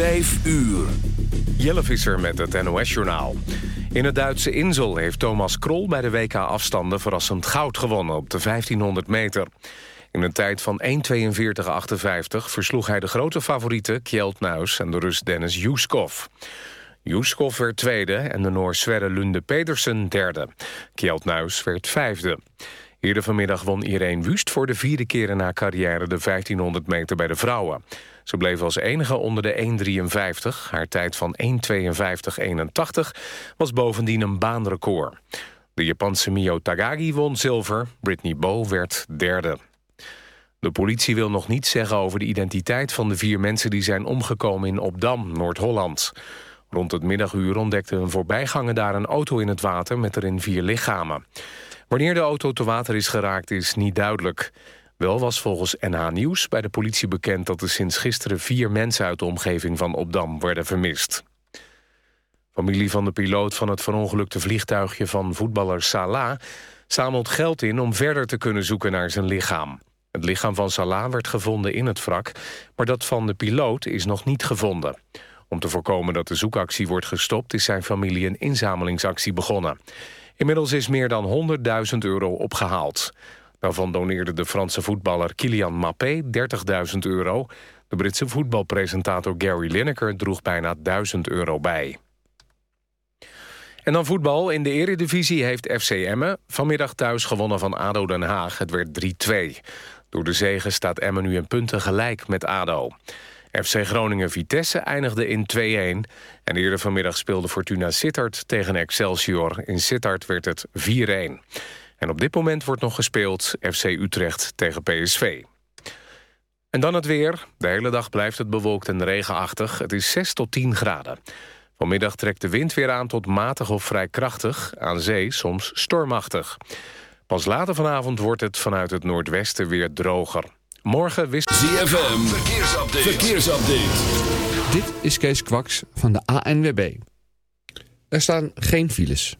Vijf uur. Jelle Visser met het NOS-journaal. In het Duitse Insel heeft Thomas Krol bij de WK-afstanden... verrassend goud gewonnen op de 1500 meter. In een tijd van 1.42.58 versloeg hij de grote favorieten... Kjeld Nuis en de Rus Dennis Juskov. Juskov werd tweede en de Noor Sverre Lunde Pedersen derde. Kjeld Nuis werd vijfde. Eerder vanmiddag won Irene Wust voor de vierde keer in haar carrière... de 1500 meter bij de vrouwen. Ze bleef als enige onder de 1,53. Haar tijd van 1,52,81 was bovendien een baanrecord. De Japanse Mio Tagagi won zilver, Britney Bow werd derde. De politie wil nog niets zeggen over de identiteit van de vier mensen... die zijn omgekomen in Opdam, Noord-Holland. Rond het middaguur ontdekte een voorbijganger daar een auto in het water... met erin vier lichamen. Wanneer de auto te water is geraakt is niet duidelijk. Wel was volgens NH Nieuws bij de politie bekend... dat er sinds gisteren vier mensen uit de omgeving van Opdam werden vermist. Familie van de piloot van het verongelukte vliegtuigje van voetballer Salah... zamelt geld in om verder te kunnen zoeken naar zijn lichaam. Het lichaam van Salah werd gevonden in het wrak... maar dat van de piloot is nog niet gevonden. Om te voorkomen dat de zoekactie wordt gestopt... is zijn familie een inzamelingsactie begonnen. Inmiddels is meer dan 100.000 euro opgehaald. Daarvan doneerde de Franse voetballer Kylian Mappé 30.000 euro. De Britse voetbalpresentator Gary Lineker droeg bijna 1000 euro bij. En dan voetbal. In de eredivisie heeft FC Emmen vanmiddag thuis gewonnen van ADO Den Haag. Het werd 3-2. Door de zegen staat Emmen nu in punten gelijk met ADO. FC Groningen-Vitesse eindigde in 2-1. En eerder vanmiddag speelde Fortuna Sittard tegen Excelsior. In Sittard werd het 4-1. En op dit moment wordt nog gespeeld FC Utrecht tegen PSV. En dan het weer. De hele dag blijft het bewolkt en regenachtig. Het is 6 tot 10 graden. Vanmiddag trekt de wind weer aan tot matig of vrij krachtig. Aan zee soms stormachtig. Pas later vanavond wordt het vanuit het noordwesten weer droger. Morgen wist... ZFM, verkeersupdate. verkeersupdate. Dit is Kees Kwaks van de ANWB. Er staan geen files.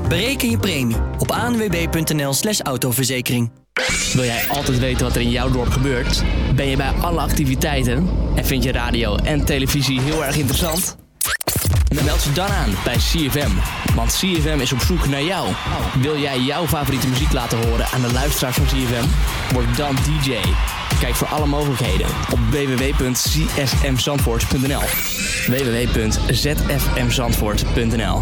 Bereken je premie op anwb.nl slash autoverzekering. Wil jij altijd weten wat er in jouw dorp gebeurt? Ben je bij alle activiteiten? En vind je radio en televisie heel erg interessant? Meld je dan aan bij CFM. Want CFM is op zoek naar jou. Wil jij jouw favoriete muziek laten horen aan de luisteraars van CFM? Word dan DJ. Kijk voor alle mogelijkheden op www.csmzandvoort.nl www.zfmzandvoort.nl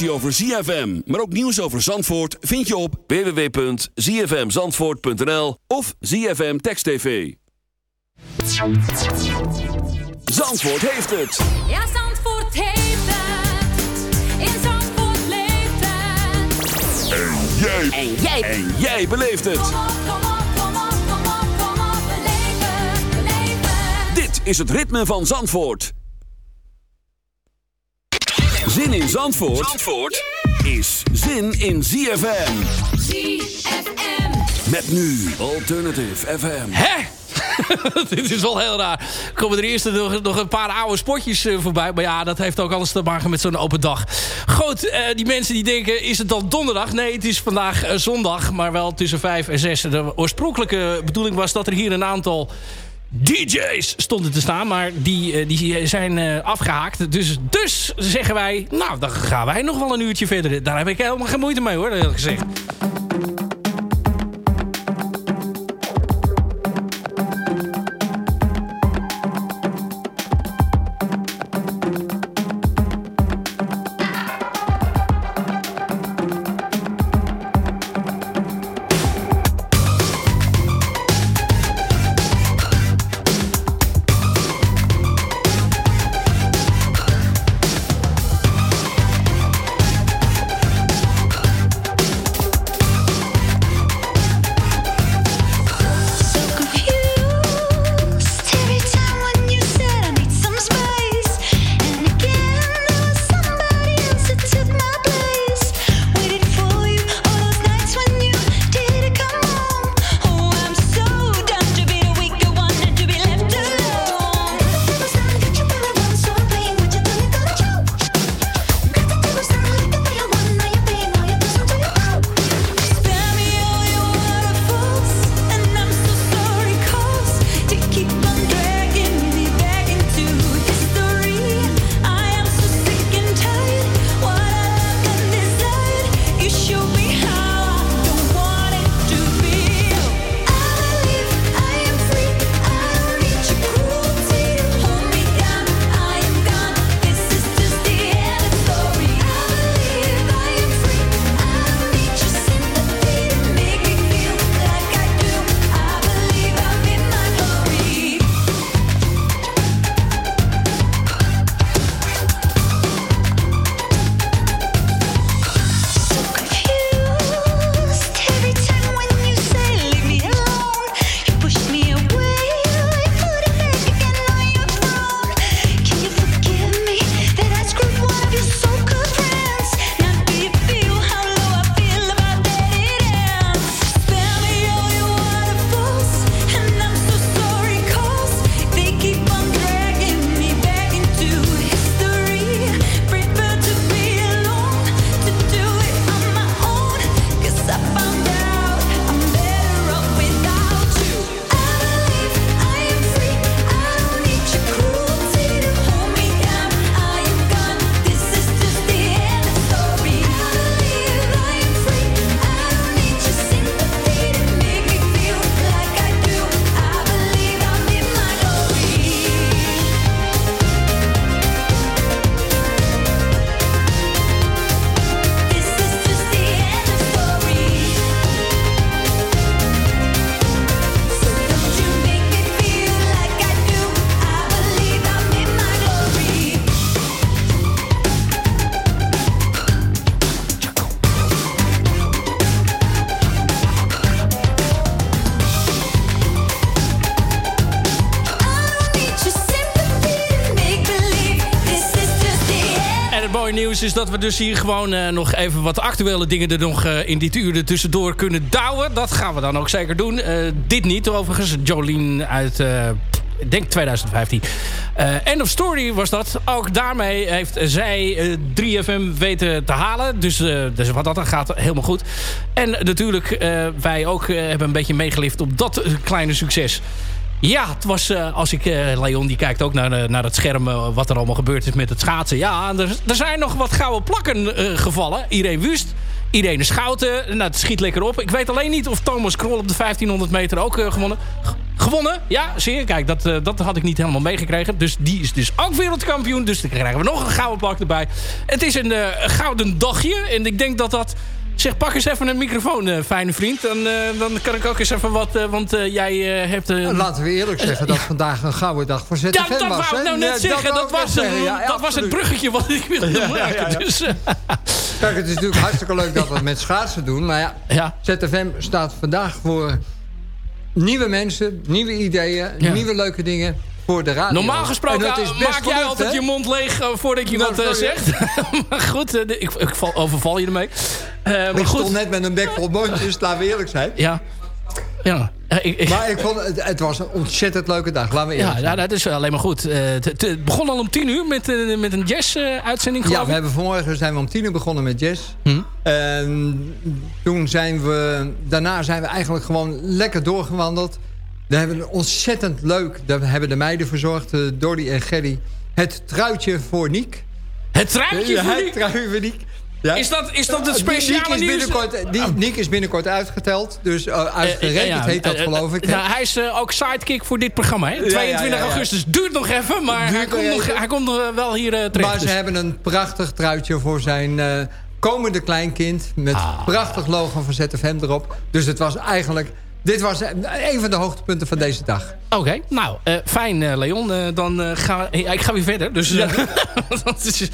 informatie over ZFM, maar ook nieuws over Zandvoort... vind je op www.zfmzandvoort.nl of ZFM Text TV. Zandvoort heeft het. Ja, Zandvoort heeft het. In Zandvoort leeft het. En jij. En jij. En jij beleeft het. Kom op, kom op, kom op, kom op, kom op. Beleef het, beleef het. Dit is het ritme van Zandvoort. Zin in Zandvoort, Zandvoort is zin in ZFM. ZFM. Met nu Alternative FM. Hè? Dit is wel heel raar. Er komen er eerst nog, nog een paar oude spotjes eh, voorbij. Maar ja, dat heeft ook alles te maken met zo'n open dag. Goed, eh, die mensen die denken, is het dan donderdag? Nee, het is vandaag eh, zondag. Maar wel tussen 5 en 6. De oorspronkelijke bedoeling was dat er hier een aantal... DJ's stonden te staan, maar die, eh, die zijn eh, afgehaakt. Dus, dus zeggen wij, nou, dan gaan wij nog wel een uurtje verder. Daar heb ik helemaal geen moeite mee hoor, eerlijk gezegd. Mooie nieuws is dat we dus hier gewoon eh, nog even wat actuele dingen er nog eh, in dit uur er tussendoor kunnen douwen. Dat gaan we dan ook zeker doen. Eh, dit niet overigens. Jolien uit, ik denk 2015. Eh, End of Story was dat. Ook daarmee heeft zij eh, 3FM weten te halen. Dus, dus wat dat dan gaat, helemaal goed. En natuurlijk, wij ook hebben een beetje meegelift op dat kleine succes. Ja, het was eh, als ik... eh, Leon die kijkt ook naar, eh, naar het scherm... wat er allemaal gebeurd is met het schaatsen. Ja, er, er zijn nog wat gouden plakken gevallen. Irene Wust, Irene Schouten. Nou, het schiet lekker op. Ik weet alleen niet of Thomas Krol op de 1500 meter ook gewonnen. Gewonnen, ja, zie je. Kijk, dat, eh, dat had ik niet helemaal meegekregen. Dus die is dus ook wereldkampioen. Dus dan krijgen we nog een gouden plak erbij. Het is een eh, gouden dagje. En ik denk dat dat... Zeg, pak eens even een microfoon, eh, fijne vriend. Dan, dan kan ik ook eens even wat... want jij hebt... eh, Laten we eerlijk zeggen dat vandaag een gouden dag voor ZFM ja, dat was. wou ik nou net Ja, zeggen. Dat, was, zeggen. een- Ja, dat was het bruggetje wat ik wilde maken. Dus, Kijk, het is natuurlijk hartstikke leuk dat we het met schaatsen doen. Maar ja, ZFM staat vandaag voor nieuwe mensen, nieuwe ideeën, Ja. nieuwe leuke dingen voor de radio. Normaal gesproken En dat is best maak jij altijd hè? je mond leeg eh, voordat je Nou, wat eh, zegt. maar goed, eh, ik, ik val, overval je ermee. Maar Ik goed. stond net met een bek vol mondjes, laten we eerlijk zijn. Ja. Ja. Ik, ik- Maar ik vond het, het was een ontzettend leuke dag, laten we eerlijk ja, zijn. ja, dat is alleen maar goed. Eh, het, het- het begon al om tien uur met, eh, met een jazz-uitzending, Ja, we hebben vanmorgen zijn we om tien uur begonnen met jazz. Hm. En toen zijn we... Daarna zijn we eigenlijk gewoon lekker doorgewandeld. We hebben een ontzettend leuk... Daar hebben de meiden verzorgd, eh, Dordy en Gerry. Het truitje voor Niek. Het truitje voor het Niek? truitje voor Niek. Ja. Is dat, is dat het Die- Niek speciale is binnenkort, die, Niek is binnenkort uitgeteld. Dus uh, uitgerekend Eh, ja, heet dat eh, geloof ik. eh, nou, hij is eh, ook sidekick voor dit programma. Hè? 22 ja, ja. augustus duurt nog even, maar Duurt hij komt, nog even. hij komt nog wel hier eh, terecht. Maar ze dus- hebben een prachtig truitje voor zijn eh, komende kleinkind. Met Ah. prachtig logo van ZFM erop. Dus het was eigenlijk... Dit was een van de hoogtepunten van deze dag. Oké, nou, eh, fijn eh, Leon. Eh, dan eh, ga ik ga weer verder. Dus, eh, is-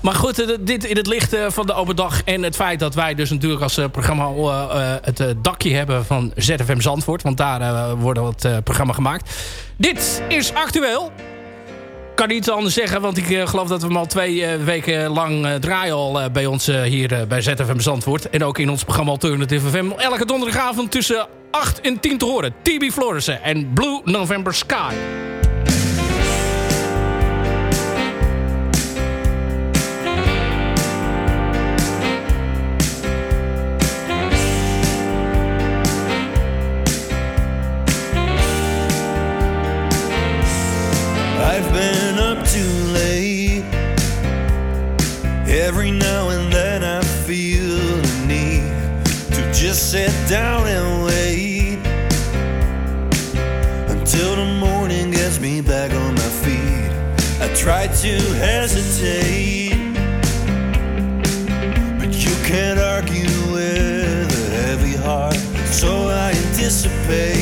maar goed, eh, dit in het licht eh, van de open dag... en het feit dat wij dus natuurlijk als eh, programma... eh, eh, het eh, dakje hebben van ZFM Zandvoort. Want daar eh, wordt het eh, programma gemaakt. Dit is actueel. Kan niet anders zeggen, want ik eh, geloof dat we hem al twee eh, weken lang eh, draaien al eh, bij ons eh, hier eh, bij ZFM Zandvoort. En ook in ons programma Alternative FM. Elke donderdagavond tussen 8 en 10 te horen. TB Florissen en Blue November Sky. To hesitate, but you can't argue with a heavy heart, so I anticipate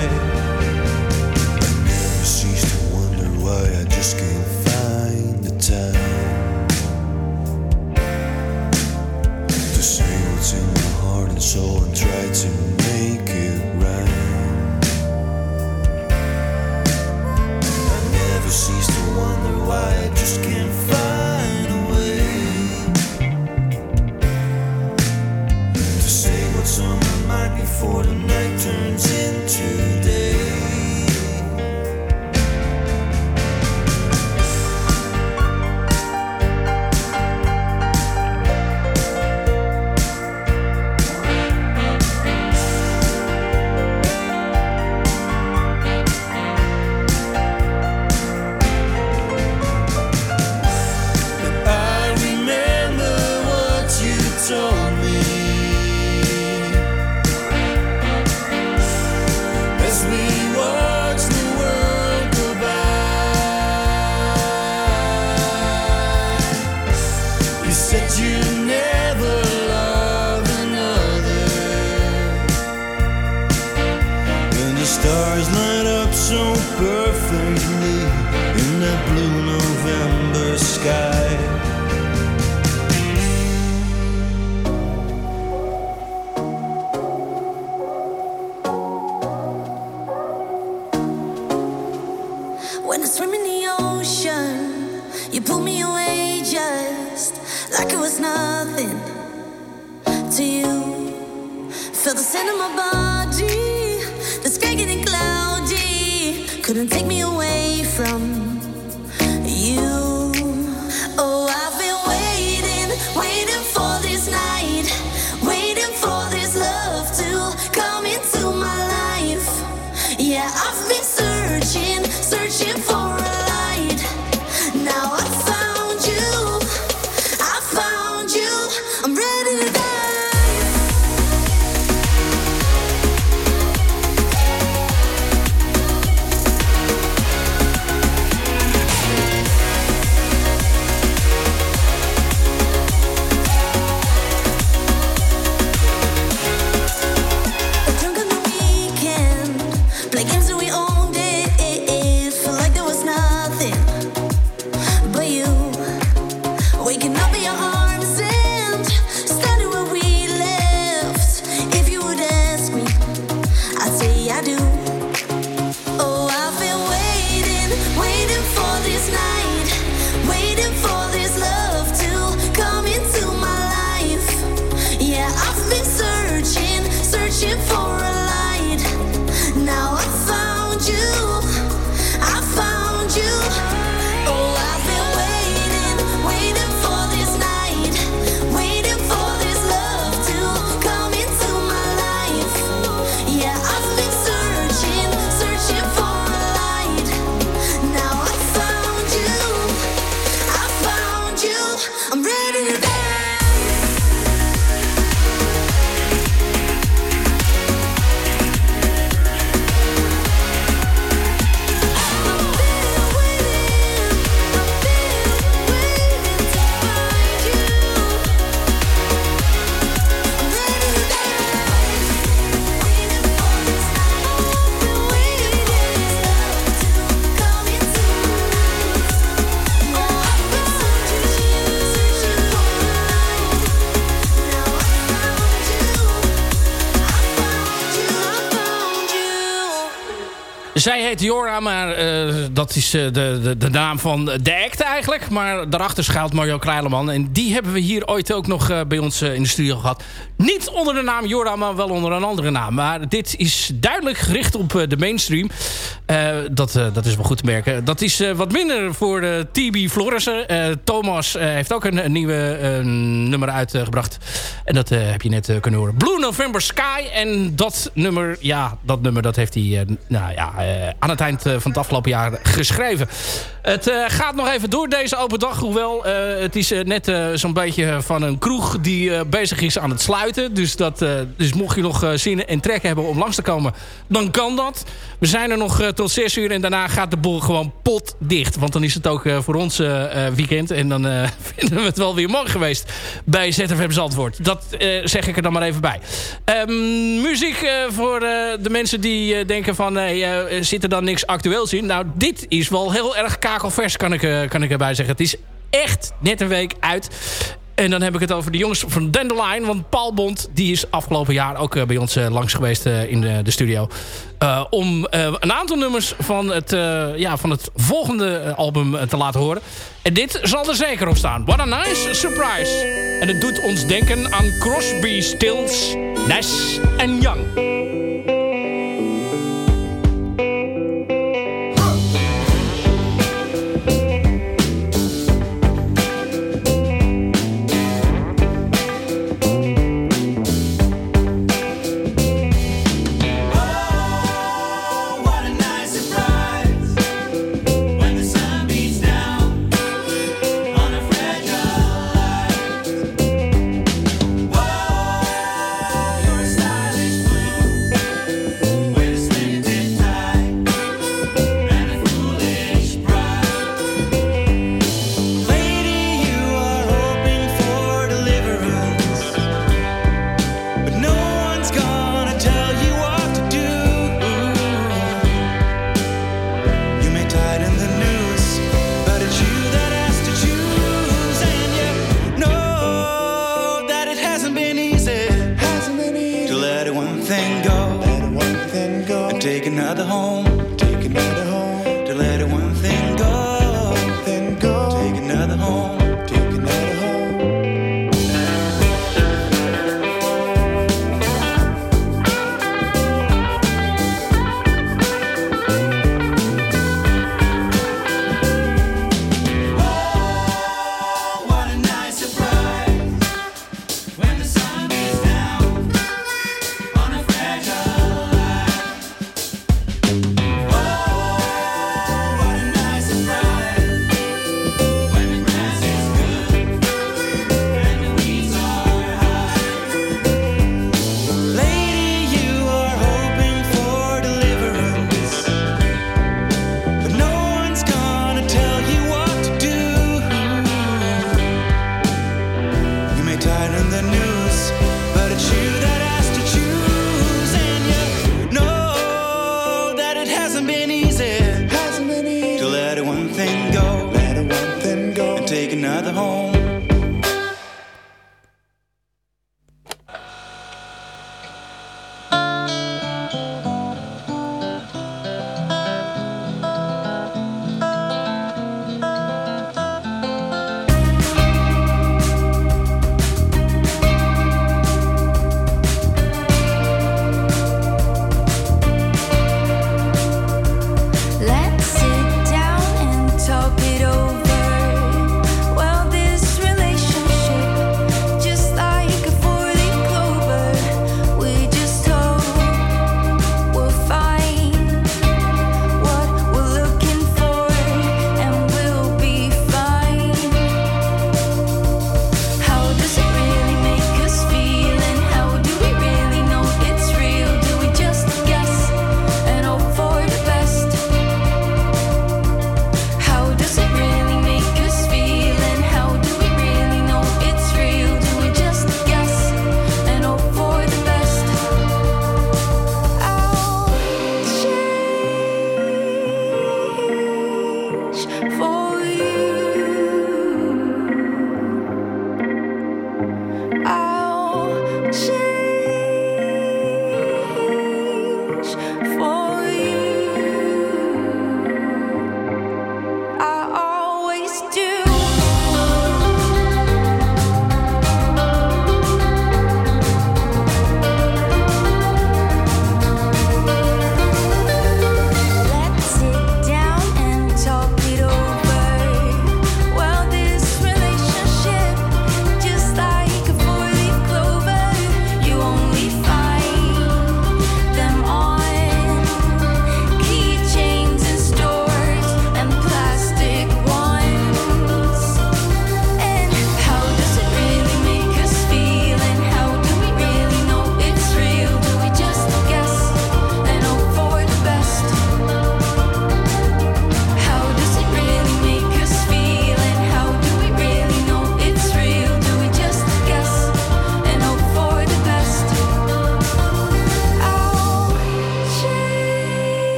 like it was nothing to you. Felt the scent of my body, the sky getting cloudy, couldn't take me away. Zij heet Jora, maar eh, dat is eh, de, de, de, naam van de act eigenlijk. Maar daarachter schuilt Mario Kruileman. En die hebben we hier ooit ook nog eh, bij ons in de studio gehad. Niet onder de naam Jora, maar wel onder een andere naam. Maar dit is duidelijk gericht op de mainstream. dat, dat is wel goed te merken. Dat is wat minder voor TB Florissen. Thomas heeft ook een, een nieuwe nummer uitgebracht. En dat heb je net kunnen horen. Blue November Sky. En dat nummer, ja, dat nummer dat heeft hij... nou ja, aan het eind van het afgelopen jaar geschreven. Het gaat nog even door deze open dag. Hoewel, het is net zo'n beetje van een kroeg die bezig is aan het sluiten. Dus, dat, dus mocht je nog zin en trek hebben om langs te komen, dan kan dat. We zijn er nog tot 6 uur en daarna gaat de boel gewoon pot dicht. Want dan is het ook voor ons weekend. En dan vinden we het wel weer mooi geweest bij ZFM Zandvoort. Dat zeg ik er dan maar even bij. Um, muziek voor de mensen die denken van... zit er dan niks actueels in? Nou, dit is wel heel erg kakelvers, kan ik, kan ik erbij zeggen. Het is echt net een week uit. En dan heb ik het over de jongens van Dandelion. Want Paul Bond die is afgelopen jaar ook bij ons langs geweest in de, de studio. om een aantal nummers van het, ja, van het volgende album te laten horen. En dit zal er zeker op staan. What a nice surprise. En het doet ons denken aan Crosby, Stills, Nash en Young.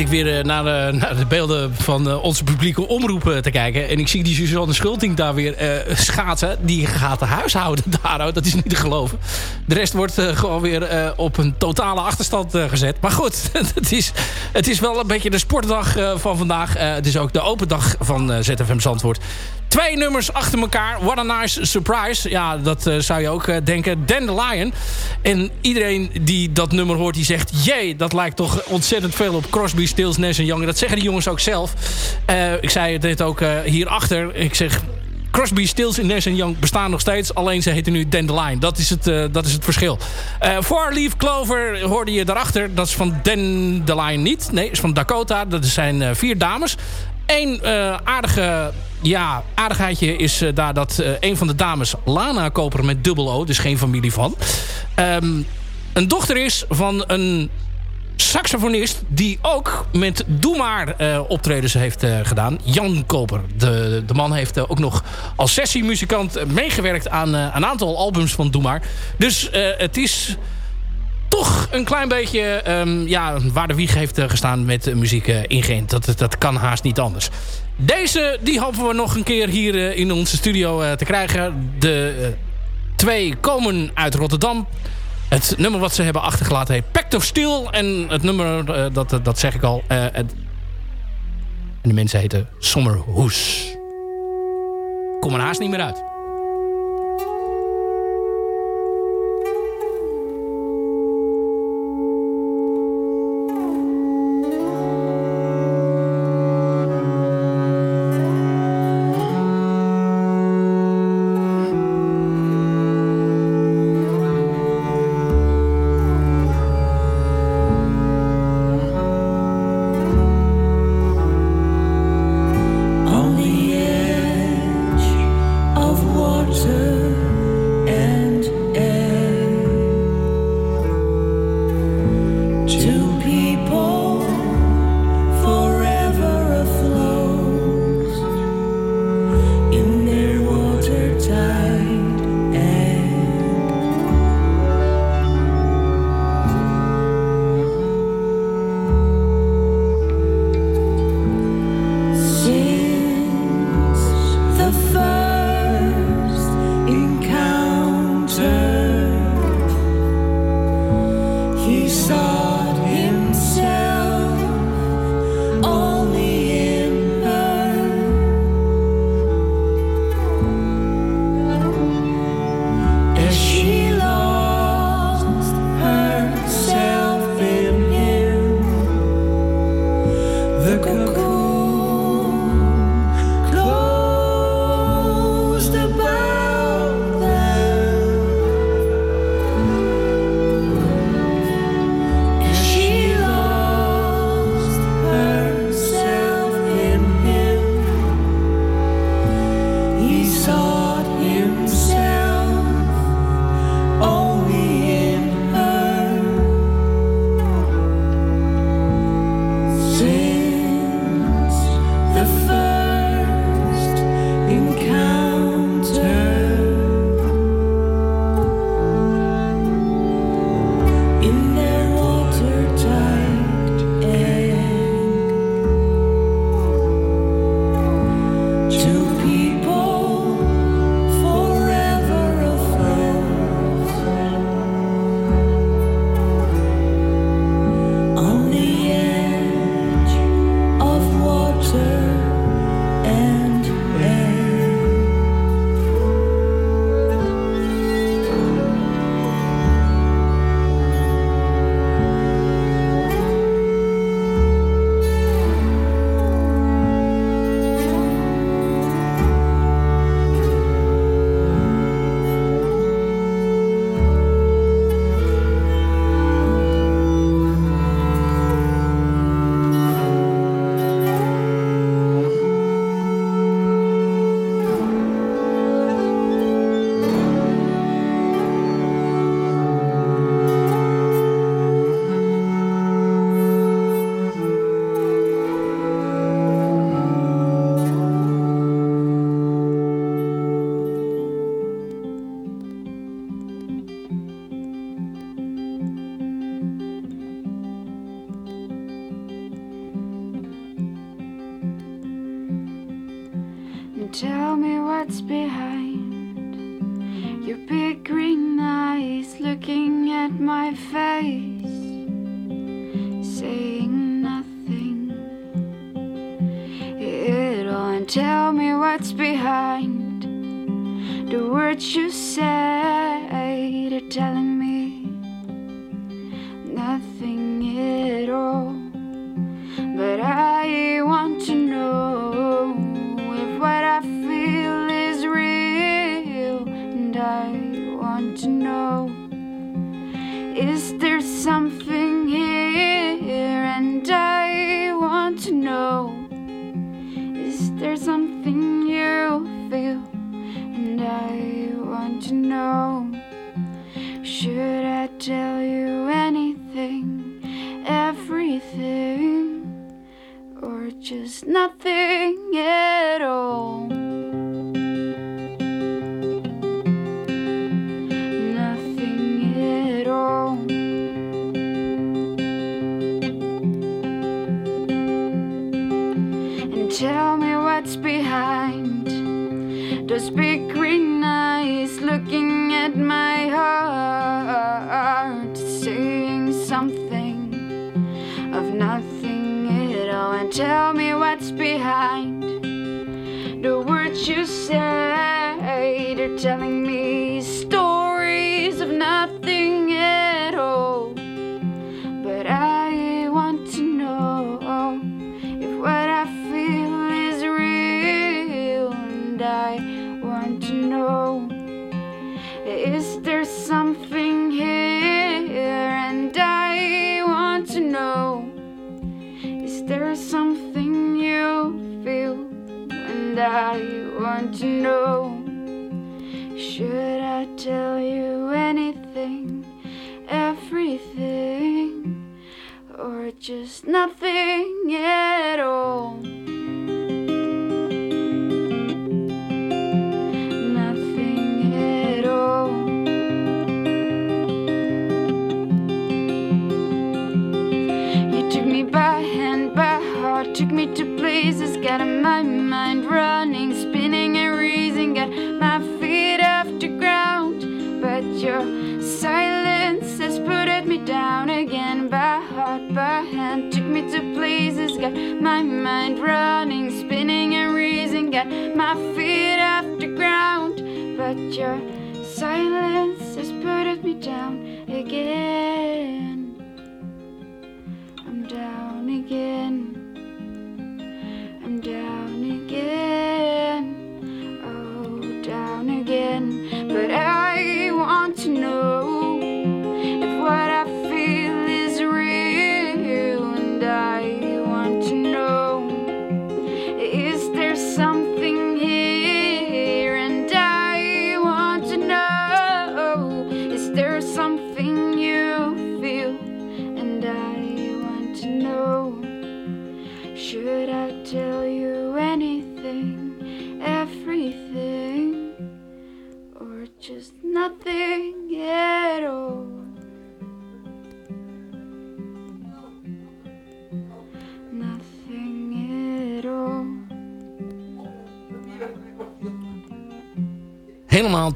Ik weer eh, naar, de, naar de beelden van eh, onze publieke omroep te kijken. En ik zie die Suzanne Schulting daar weer schaatsen. Die gaat huishouden daar. Dat is niet te geloven. De rest wordt gewoon weer op een totale achterstand gezet. Maar goed, het, is, het is wel een beetje de sportdag van vandaag. het is ook de open dag van ZFM Zandvoort. Twee nummers achter elkaar. What a nice surprise. Ja, dat zou je ook uh, denken. Dandelion. En iedereen die dat nummer hoort, die zegt... jee, dat lijkt toch ontzettend veel op Crosby, Stills, Nash Young. Dat zeggen die jongens ook zelf. Uh, ik zei dit ook hierachter. Ik zeg... Crosby, Stills en Young bestaan nog steeds. Alleen ze heten nu Dandelion. Dat is het, dat is het verschil. Uh, Four Leaf Clover hoorde je daarachter. Dat is van Dandelion niet. Nee, is van Dakota. Dat zijn vier dames. Eén uh, aardige ja, aardigheidje is uh, daar dat uh, een van de dames Lana Koper met dubbel O, dus geen familie van, um, een dochter is van een saxofonist die ook met Doe Maar uh, optredens heeft gedaan. Jan Koper. De, de man heeft ook nog als sessiemuzikant meegewerkt aan een aantal albums van Doe Maar. Dus het is toch een klein beetje um, ja, waar de wieg heeft gestaan met muziek in Gent. Dat, dat kan haast niet anders. Deze die hopen we nog een keer hier in onze studio te krijgen. De twee komen uit Rotterdam. Het nummer wat ze hebben achtergelaten heet Pact of Steel. En het nummer, dat, dat zeg ik al. Het, en de mensen heten Sommerhoes. Kom er haast niet meer uit.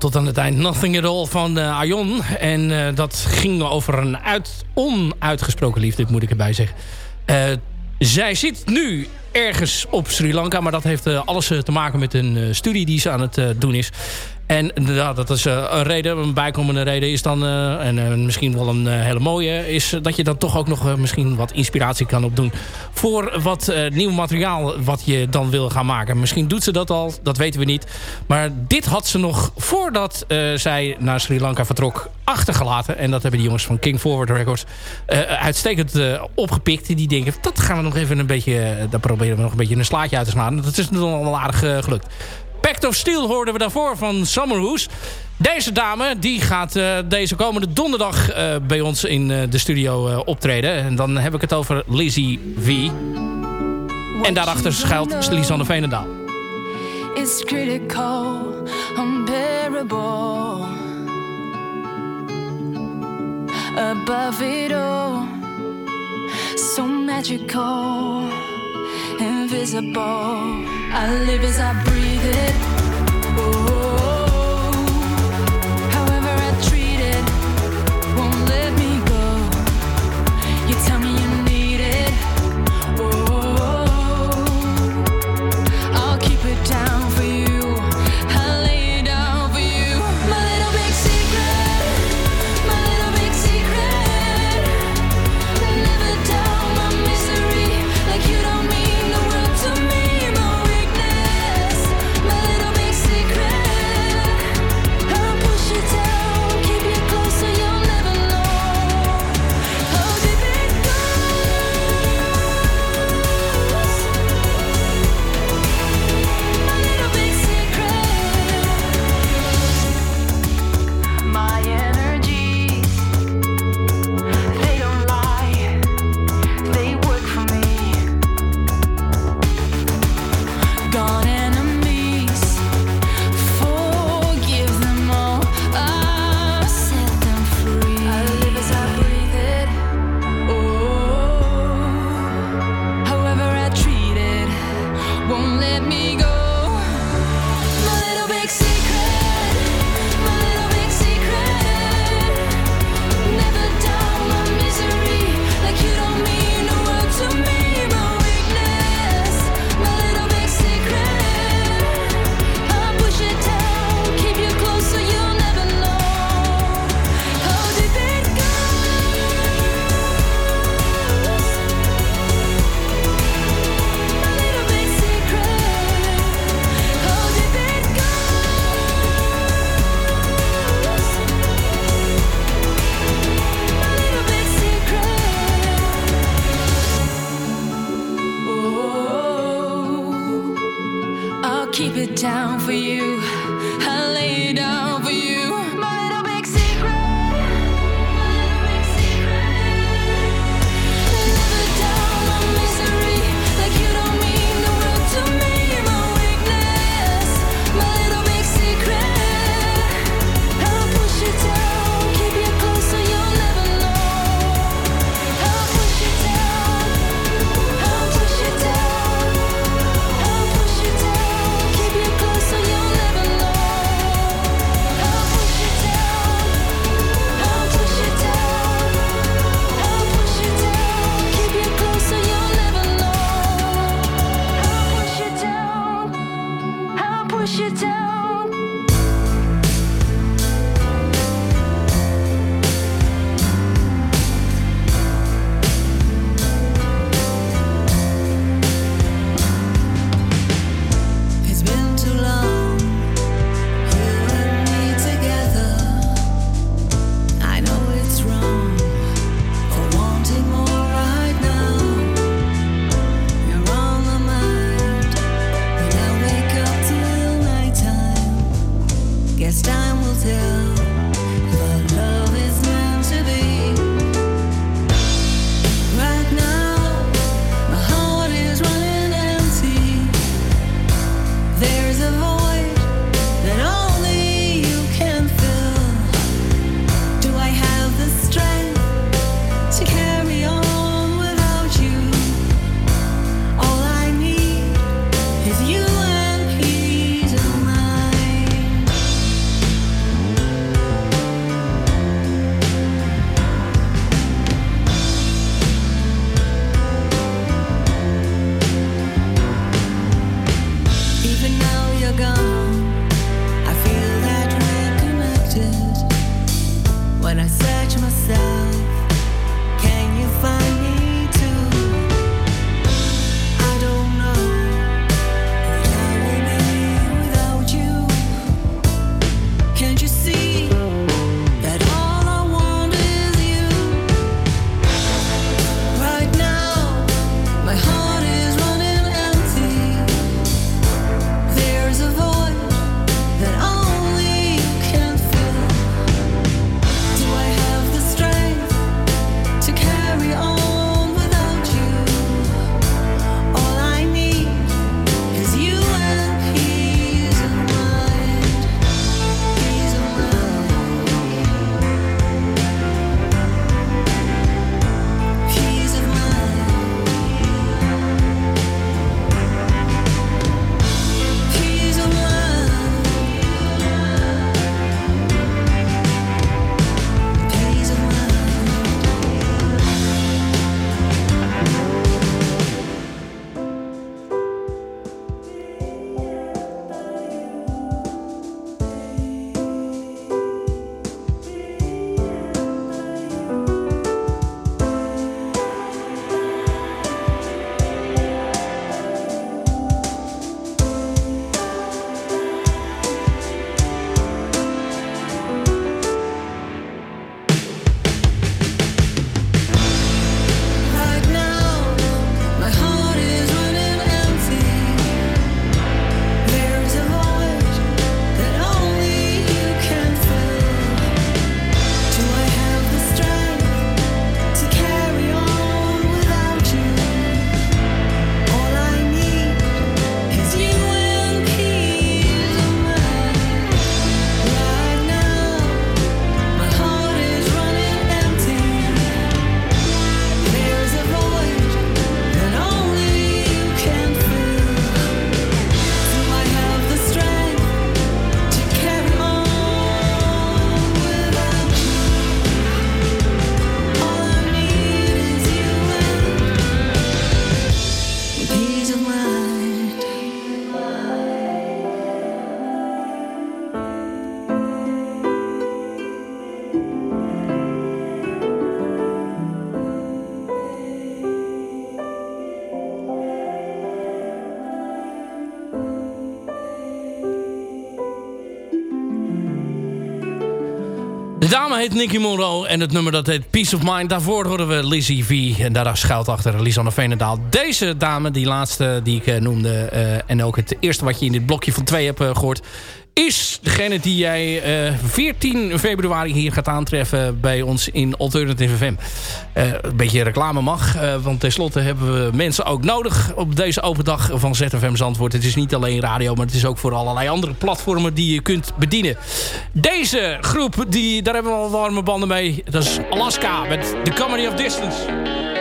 Tot aan het eind. Nothing at all van uh. En uh, dat ging over een uit, onuitgesproken liefde, moet ik erbij zeggen. Uh, zij zit nu ergens op Sri Lanka. Maar dat heeft alles te maken met een studie die ze aan het doen is. En dat is een reden, een bijkomende reden is dan... en misschien wel een hele mooie... is dat je dan toch ook nog misschien wat inspiratie kan opdoen... voor wat nieuw materiaal wat je dan wil gaan maken. Misschien doet ze dat al, dat weten we niet. Maar dit had ze nog voordat zij naar Sri Lanka vertrok achtergelaten. En dat hebben die jongens van King Forward Records uitstekend opgepikt. Die denken, dat gaan we nog even een beetje... daar proberen we nog een beetje een slaatje uit te slaan. Dat is nog wel aardig gelukt. Pact of Steel hoorden we daarvoor van Summerhoes. Deze dame die gaat uh, deze komende donderdag uh, bij ons in de studio optreden. En dan heb ik het over Lizzie V. En daarachter schuilt Lisanne Veenendaal. It's critical, unbearable. Above it all, so magical. invisible. I live as I breathe it. Oh, dame heet Nicky Monroe en het nummer dat heet Peace of Mind. Daarvoor horen we Lizzie V en daar schuilt achter Lisanne Veenendaal. Deze dame, die laatste die ik eh, noemde... eh, en ook het eerste wat je in dit blokje van twee hebt eh, gehoord... is degene die jij eh 14 februari hier gaat aantreffen bij ons in Alternative FM. Eh, een beetje reclame mag, eh, want tenslotte hebben we mensen ook nodig... op deze open dag van ZFM Zandvoort. Het is niet alleen radio, maar het is ook voor allerlei andere platformen... die je kunt bedienen. Deze groep, die, daar hebben we al warme banden mee. Dat is Alaska met The Comedy of Distance.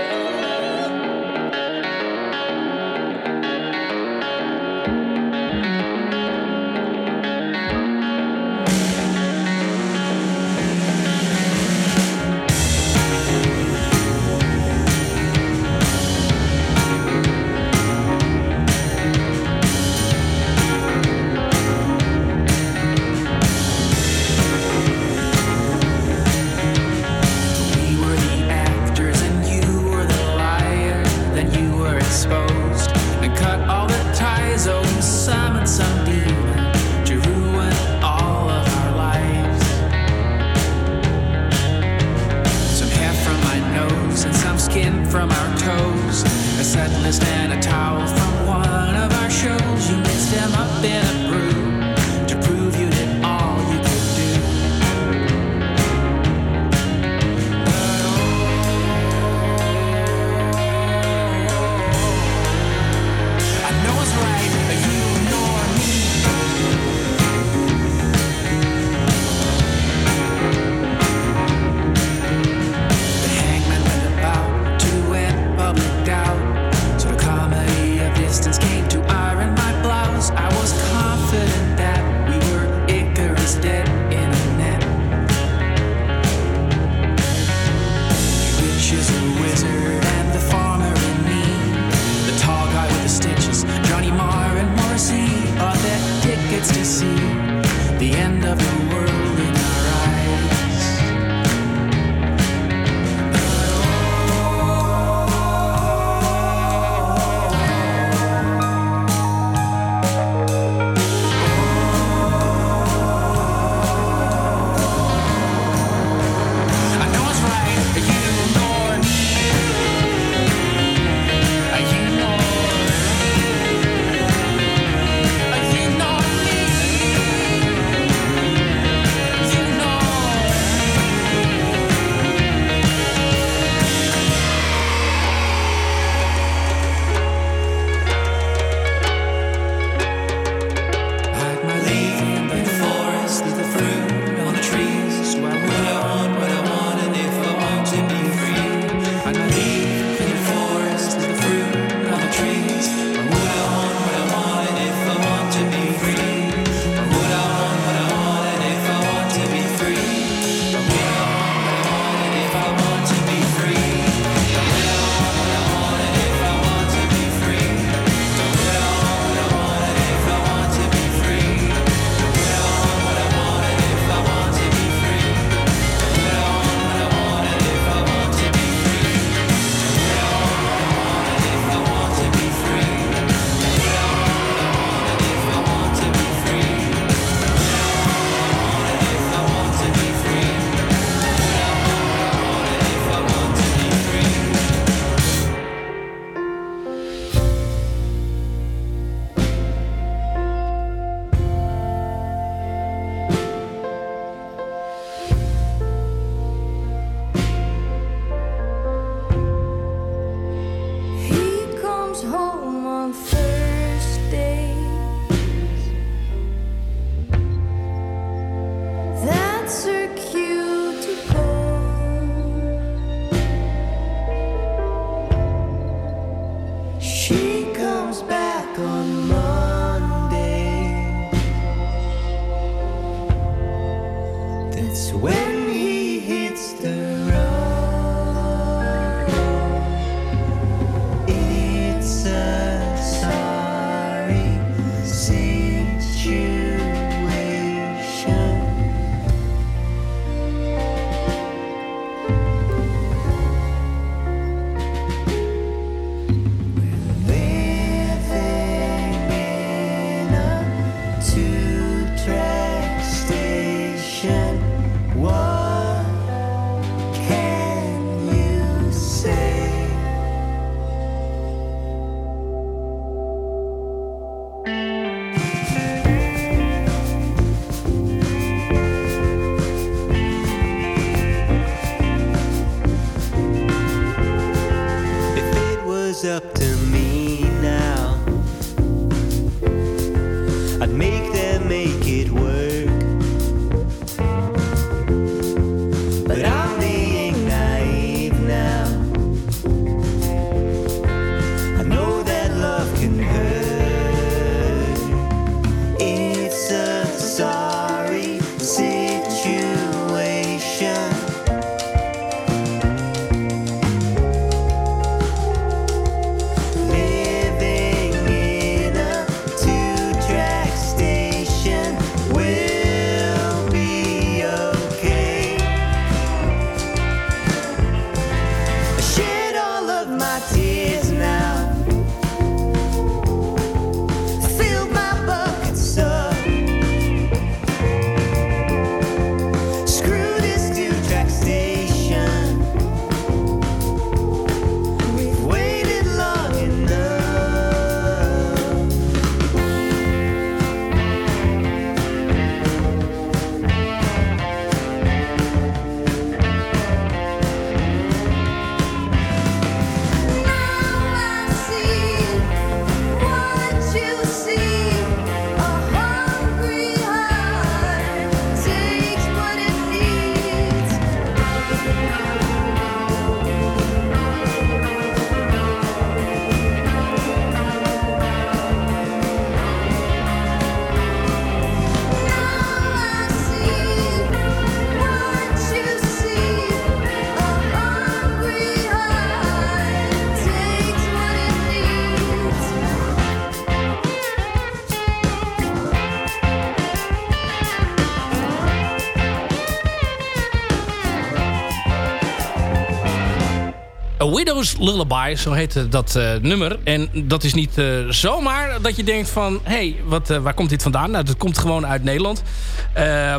Widow's Lullaby, zo heet eh, dat eh, nummer. En dat is niet eh, zomaar dat je denkt van... hé, hey, eh, waar komt dit vandaan? Nou, dat komt gewoon uit Nederland.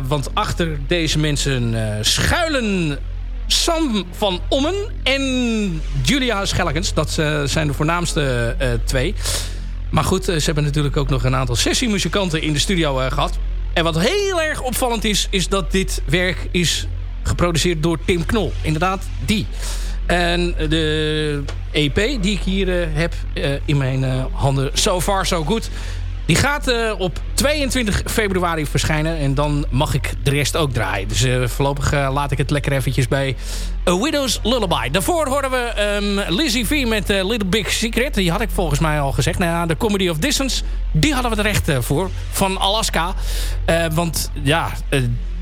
Want achter deze mensen schuilen Sam van Ommen en Julia Schellekens. Dat zijn de voornaamste twee. Maar goed, ze hebben natuurlijk ook nog een aantal sessiemuzikanten in de studio eh, gehad. En wat heel erg opvallend is, is dat dit werk is geproduceerd door Tim Knol. Inderdaad, die. En de EP die ik hier eh, heb eh, in mijn eh, handen, So Far So Good... die gaat op 22 februari verschijnen. En dan mag ik de rest ook draaien. Dus voorlopig laat ik het lekker eventjes bij A Widow's Lullaby. Daarvoor hoorden we ehm, Lizzie V met Little Big Secret. Die had ik volgens mij al gezegd. Nou ja, de Comedy of Distance, die hadden we er recht voor. Van Alaska. Want ja...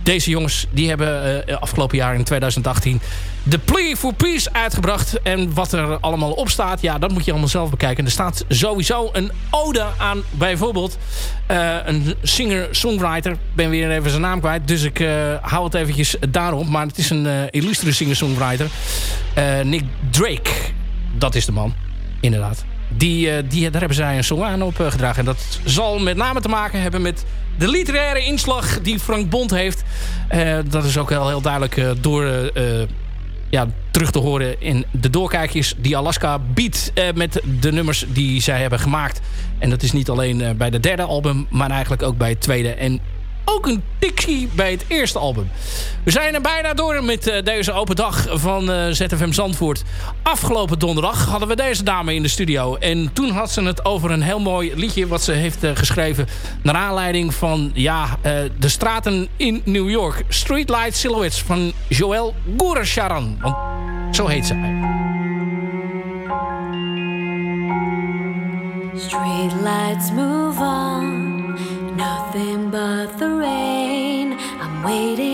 deze jongens die hebben afgelopen jaar in 2018 The Plea for Peace uitgebracht. En wat er allemaal op staat, ja, dat moet je allemaal zelf bekijken. Er staat sowieso een ode aan bijvoorbeeld eh, een singer-songwriter. Ben weer even zijn naam kwijt, dus ik eh, hou het eventjes daarop. Maar het is een eh, illustre singer-songwriter. Nick Drake, dat is de man, inderdaad. Die, die, daar hebben zij een song aan opgedragen. En dat zal met name te maken hebben met de literaire inslag die Frank Bond heeft. Dat is ook heel, heel duidelijk door, ja, terug te horen in de doorkijkjes die Alaska biedt eh, met de nummers die zij hebben gemaakt. En dat is niet alleen eh, bij de derde album, maar eigenlijk ook bij het tweede en ook een tikkie bij het eerste album. We zijn er bijna door met eh, deze open dag van eh, ZFM Zandvoort. Afgelopen donderdag hadden we deze dame in de studio. En toen had ze het over een heel mooi liedje wat ze heeft eh, geschreven... naar aanleiding van ja, de straten in New York. Streetlight Silhouettes van Joël Gourasharan. Want zo heet zij. Streetlights move on, nothing but waiting,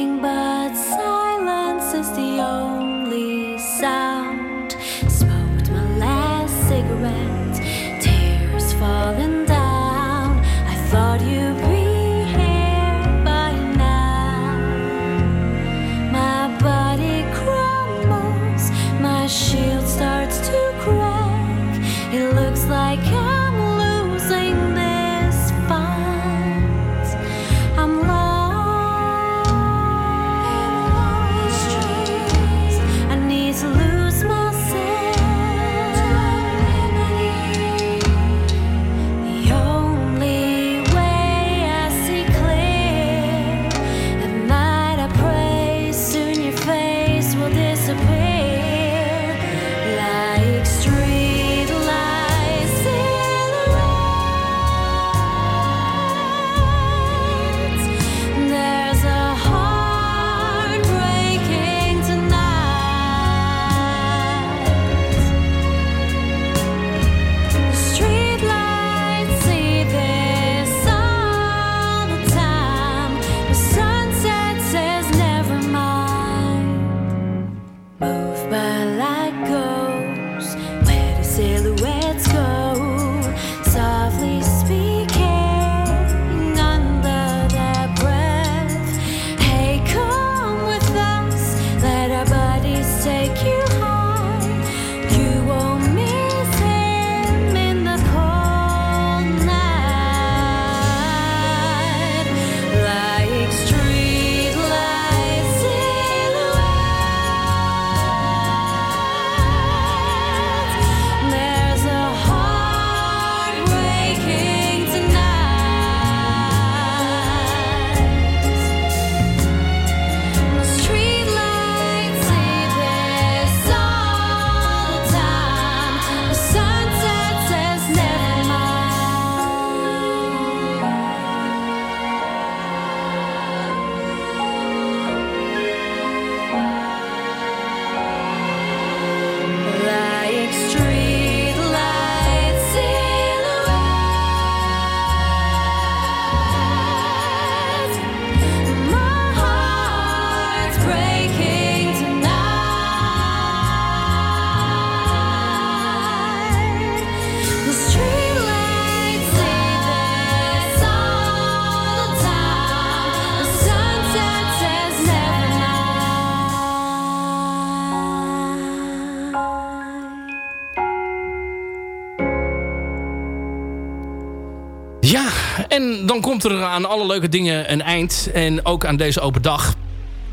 dan komt er aan alle leuke dingen een eind. En ook aan deze open dag.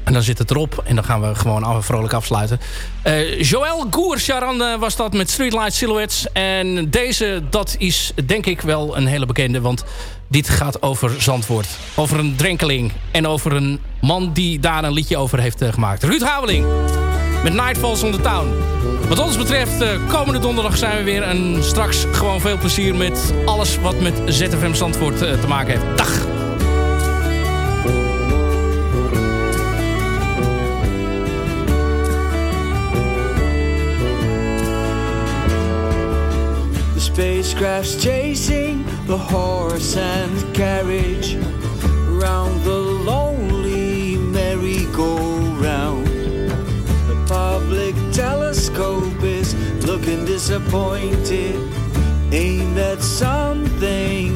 En dan zit het erop. En dan gaan we gewoon vrolijk afsluiten. Uh, Joël Goerscharan uh, was dat met Streetlight Silhouettes. En deze, dat is denk ik wel een hele bekende. Want dit gaat over Zandvoort. Over een drenkeling. En over een man die daar een liedje over heeft uh, gemaakt. Ruud Haveling. Met Nightfalls on the Town. Wat ons betreft, uh, komende donderdag zijn we weer. En straks gewoon veel plezier met alles wat met ZFM Zandvoort uh, te maken heeft. Dag! Chasing the horse and carriage round the disappointed. Ain't that something?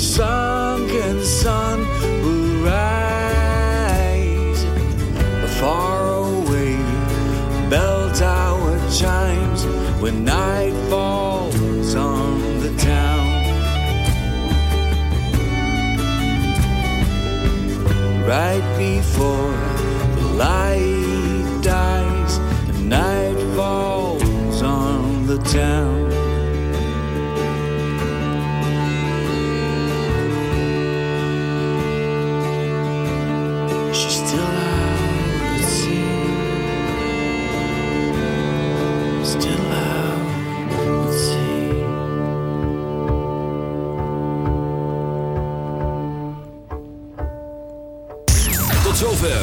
sunken sun will rise. Far away, bell tower chimes when night falls on the town. Right before the light dies and night falls on the town.